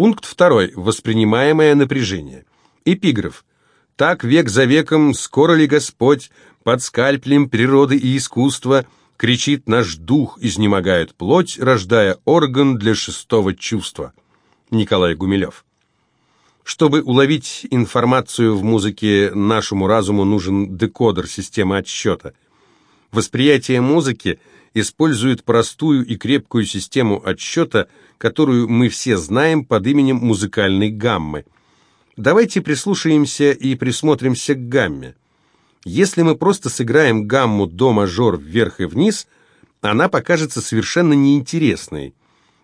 Пункт второй. Воспринимаемое напряжение. Эпиграф. «Так век за веком, скоро ли Господь, под скальпелем природы и искусства, кричит наш дух, изнемогает плоть, рождая орган для шестого чувства». Николай Гумилев. Чтобы уловить информацию в музыке, нашему разуму нужен декодер системы отсчета. Восприятие музыки использует простую и крепкую систему отсчета, которую мы все знаем под именем музыкальной гаммы. Давайте прислушаемся и присмотримся к гамме. Если мы просто сыграем гамму до мажор вверх и вниз, она покажется совершенно неинтересной.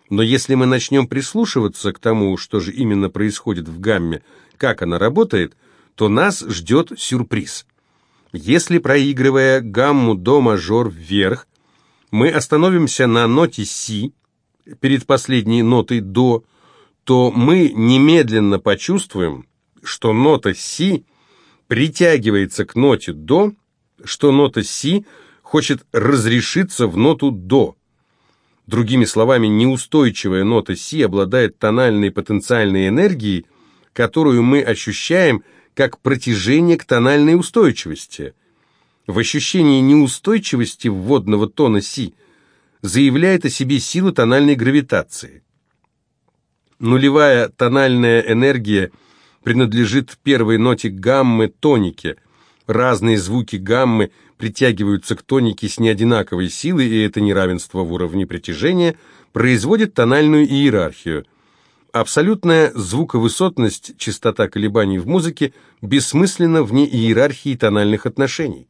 Но если мы начнем прислушиваться к тому, что же именно происходит в гамме, как она работает, то нас ждет сюрприз. Если, проигрывая гамму до мажор вверх, мы остановимся на ноте си перед последней нотой до, то мы немедленно почувствуем, что нота си притягивается к ноте до, что нота си хочет разрешиться в ноту до. Другими словами, неустойчивая нота Си обладает тональной потенциальной энергией, которую мы ощущаем как протяжение к тональной устойчивости. В ощущении неустойчивости вводного тона Си заявляет о себе сила тональной гравитации. Нулевая тональная энергия принадлежит первой ноте гаммы тонике. Разные звуки гаммы – притягиваются к тонике с неодинаковой силой, и это неравенство в уровне притяжения производит тональную иерархию. Абсолютная звуковысотность, частота колебаний в музыке бессмысленна вне иерархии тональных отношений.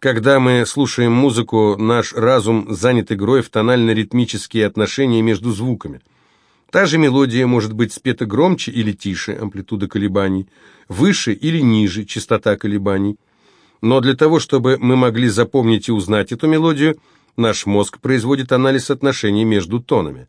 Когда мы слушаем музыку, наш разум занят игрой в тонально-ритмические отношения между звуками. Та же мелодия может быть спета громче или тише, амплитуда колебаний, выше или ниже, частота колебаний. Но для того, чтобы мы могли запомнить и узнать эту мелодию, наш мозг производит анализ отношений между тонами.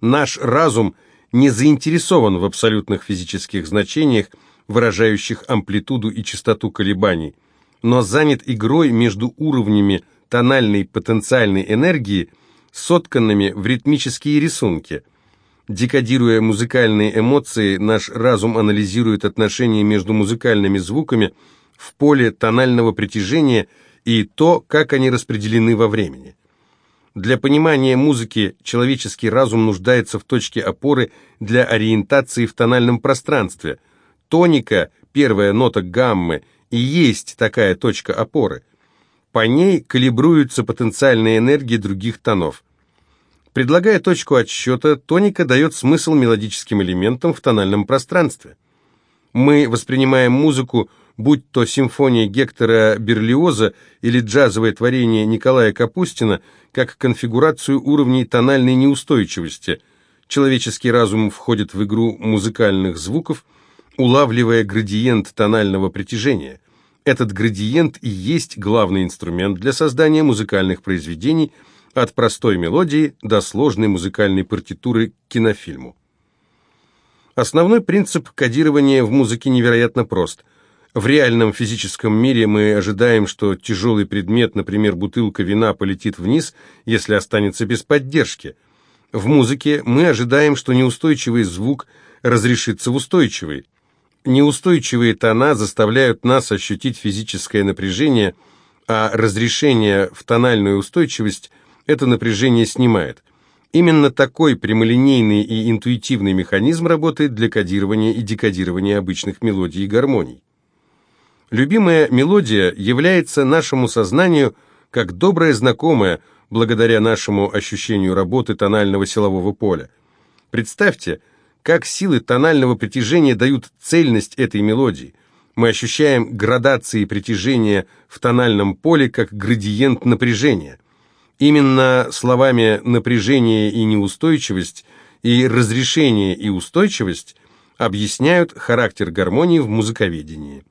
Наш разум не заинтересован в абсолютных физических значениях, выражающих амплитуду и частоту колебаний, но занят игрой между уровнями тональной потенциальной энергии, сотканными в ритмические рисунки. Декодируя музыкальные эмоции, наш разум анализирует отношения между музыкальными звуками – в поле тонального притяжения и то, как они распределены во времени. Для понимания музыки человеческий разум нуждается в точке опоры для ориентации в тональном пространстве. Тоника, первая нота гаммы, и есть такая точка опоры. По ней калибруются потенциальные энергии других тонов. Предлагая точку отсчета, тоника дает смысл мелодическим элементам в тональном пространстве. Мы воспринимаем музыку будь то симфония Гектора Берлиоза или джазовое творение Николая Капустина, как конфигурацию уровней тональной неустойчивости. Человеческий разум входит в игру музыкальных звуков, улавливая градиент тонального притяжения. Этот градиент и есть главный инструмент для создания музыкальных произведений от простой мелодии до сложной музыкальной партитуры к кинофильму. Основной принцип кодирования в музыке невероятно прост – в реальном физическом мире мы ожидаем, что тяжелый предмет, например, бутылка вина, полетит вниз, если останется без поддержки. В музыке мы ожидаем, что неустойчивый звук разрешится в устойчивый. Неустойчивые тона заставляют нас ощутить физическое напряжение, а разрешение в тональную устойчивость это напряжение снимает. Именно такой прямолинейный и интуитивный механизм работает для кодирования и декодирования обычных мелодий и гармоний. Любимая мелодия является нашему сознанию как добрая знакомая, благодаря нашему ощущению работы тонального силового поля. Представьте, как силы тонального притяжения дают цельность этой мелодии. Мы ощущаем градации притяжения в тональном поле как градиент напряжения. Именно словами «напряжение» и «неустойчивость» и «разрешение» и «устойчивость» объясняют характер гармонии в музыковедении.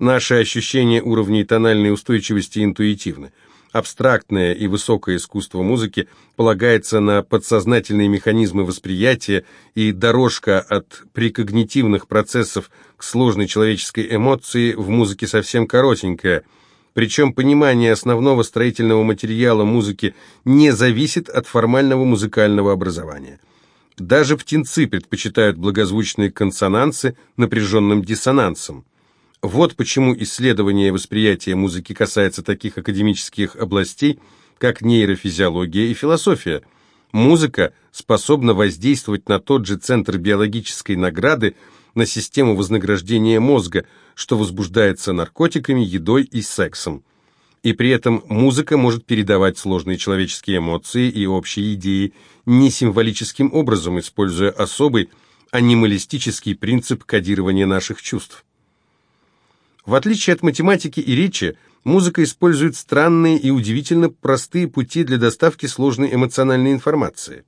Наше ощущение уровней тональной устойчивости интуитивно. Абстрактное и высокое искусство музыки полагается на подсознательные механизмы восприятия, и дорожка от прикогнитивных процессов к сложной человеческой эмоции в музыке совсем коротенькая. Причем понимание основного строительного материала музыки не зависит от формального музыкального образования. Даже птенцы предпочитают благозвучные консонансы напряженным диссонансам. Вот почему исследование восприятия музыки касается таких академических областей, как нейрофизиология и философия. Музыка способна воздействовать на тот же центр биологической награды, на систему вознаграждения мозга, что возбуждается наркотиками, едой и сексом. И при этом музыка может передавать сложные человеческие эмоции и общие идеи не символическим образом, используя особый анималистический принцип кодирования наших чувств. В отличие от математики и речи, музыка использует странные и удивительно простые пути для доставки сложной эмоциональной информации.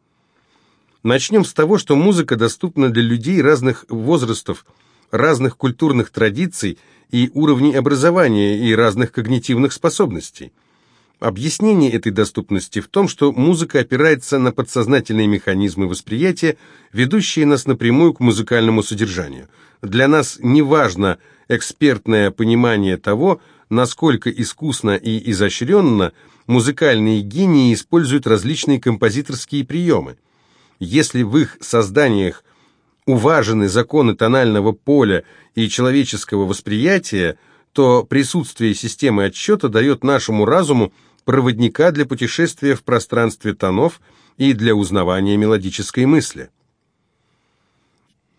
Начнем с того, что музыка доступна для людей разных возрастов, разных культурных традиций и уровней образования и разных когнитивных способностей. Объяснение этой доступности в том, что музыка опирается на подсознательные механизмы восприятия, ведущие нас напрямую к музыкальному содержанию. Для нас не важно экспертное понимание того, насколько искусно и изощренно музыкальные гении используют различные композиторские приемы. Если в их созданиях уважены законы тонального поля и человеческого восприятия, то присутствие системы отсчета дает нашему разуму проводника для путешествия в пространстве тонов и для узнавания мелодической мысли.